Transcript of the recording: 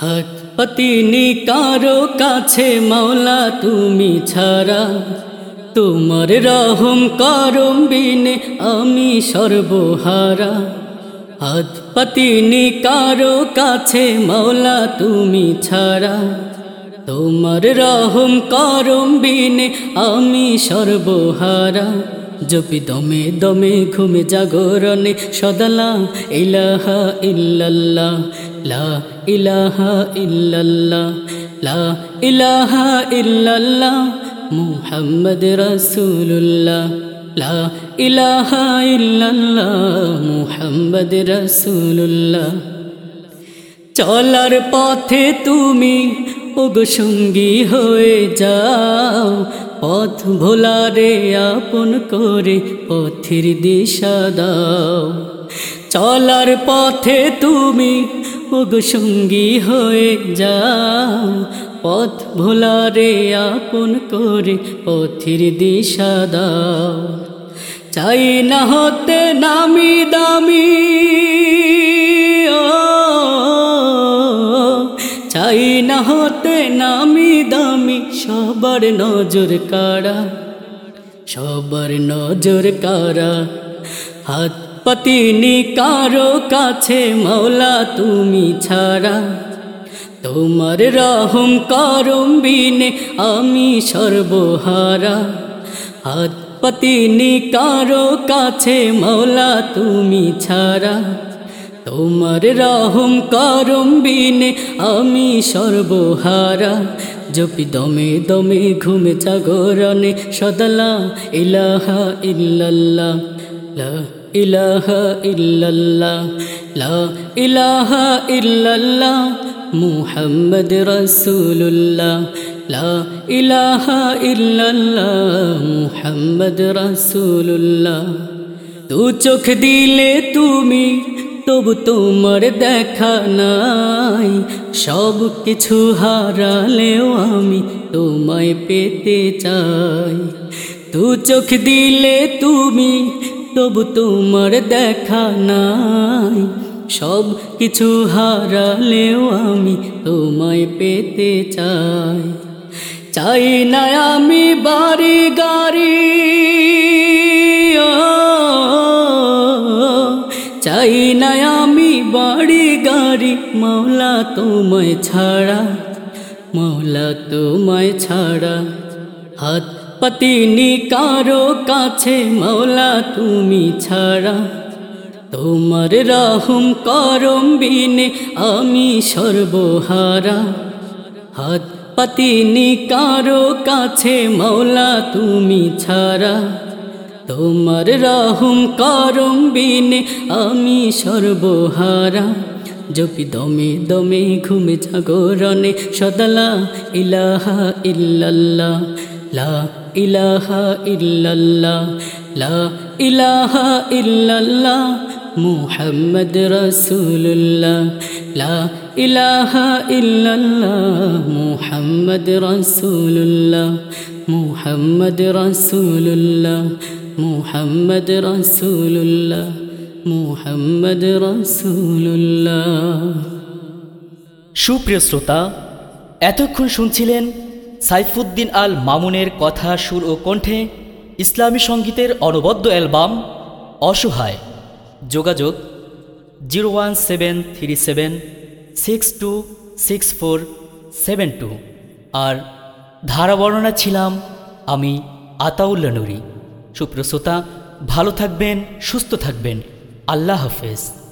হাত পাতিনি কারও কাছে মাওলা, তুমি ছাড়া। তোমার রহম করম বিনে আমি সর্বহারা। হাত পাতিনি কারও কাছে মাওলা, তুমি ছাড়া। তোমার রহম করম বিনে আমি সর্বহারা। জপি দমে দমে ঘুমে জাগরণে সদালা ইলাহা ইল্লাল্লাহ, লা ইলাহা ইল্লাল্লাহ, লা ইলাহা ইল্লাল্লাহ, মুহাম্মদ রাসূলুল্লাহ, লা ইলাহা ইল্লাল্লাহ, মুহাম্মদ রাসূলুল্লাহ। চলার পথে তুমি ওগো সঙ্গী হয়ে যাও পথ ভোলারে আপন করে পথের দিশা দাও। চলার পথে তুমি সঙ্গী হয়ে যাও। পথ ভোলারে আপন করে পথের দিশা দাও। চাই না হতে নামি দামি চাই না হতে নামি সবার নজর কারা সবার নজর কারা হাত পাতিনি কারও কাছে মাওলা তুমি ছাড়া। তোমার রহম করম বিনে আমি সর্বহারা। হাত পাতিনি কারও কাছে মাওলা তুমি ছাড়া। তোমার রহম করম বিনে আমি সর্বহারা। জপি দমে দমে ঘুমে জাগরণে সদলা ইলাহা ইল্লাল্লাহ, লা ইলাহা ইল্লাল্লাহ, লা ইলাহা ইল্লাল্লাহ, মুহাম্মদ রাসূলুল্লাহ, লা ইলাহা ইল্লাল্লাহ, মুহাম্মদ রাসূলুল্লাহ। তু চোখ দিলে তুমি তবু তোমার দেখা নাই। সব কিছু হারালেও আমি তোমায় পেতে চাই। তু চোখ দিলে তুমি, তবু তোমার দেখা নাই। সব কিছু হারালেও আমি তোমায় পেতে চাই। চাই না আমি বাড়ি গাড়ি চাই না আমি বাড়ি গাড়ি। মৌলা তোমায় ছাড়া মৌলা তোমায় ছাড়া। হাত পাতিনি কারও কাছে মৌলা তুমি ছাড়া। তোমার রহম করম বিনে আমি সর্বহারা। হাত পাতিনি কারও কাছে মৌলা তুমি ছাড়া। তোমার রহম করম বিনে আমি সর্বহারা। জপি দমে দমে ঘুমে জাগরণে, সদলা ইলাহা ইল্লাল্লাহ, লা ইলাহা ইল্লাল্লাহ, লা ইলাহা ইল্লাল্লাহ, মুহাম্মদ রাসূলুল্লাহ, লা ইলাহা ইল্লাল্লাহ, মুহাম্মদ রাসূলুল্লাহ মুহাম্মদ রাসূলুল্লাহ। মুহাম্মদ রাসূলুল্লাহ মুহাম্মদ রাসূলুল্লাহ। সুপ্রিয় শ্রোতা, এতক্ষণ শুনছিলেন সাইফুদ্দিন আল মামুনের কথা, সুর ও কণ্ঠে ইসলামী সঙ্গীতের অনবদ্য অ্যালবাম অসহায়। যোগাযোগ zero one seven three seven six two six four seven two. আর ধারাবর্ণনা ছিলাম আমি আতাউল্লা নুরি। সুপ্রিয় শ্রোতা ভালো থাকবেন সুস্থ থাকবেন। আল্লাহ হাফেজ।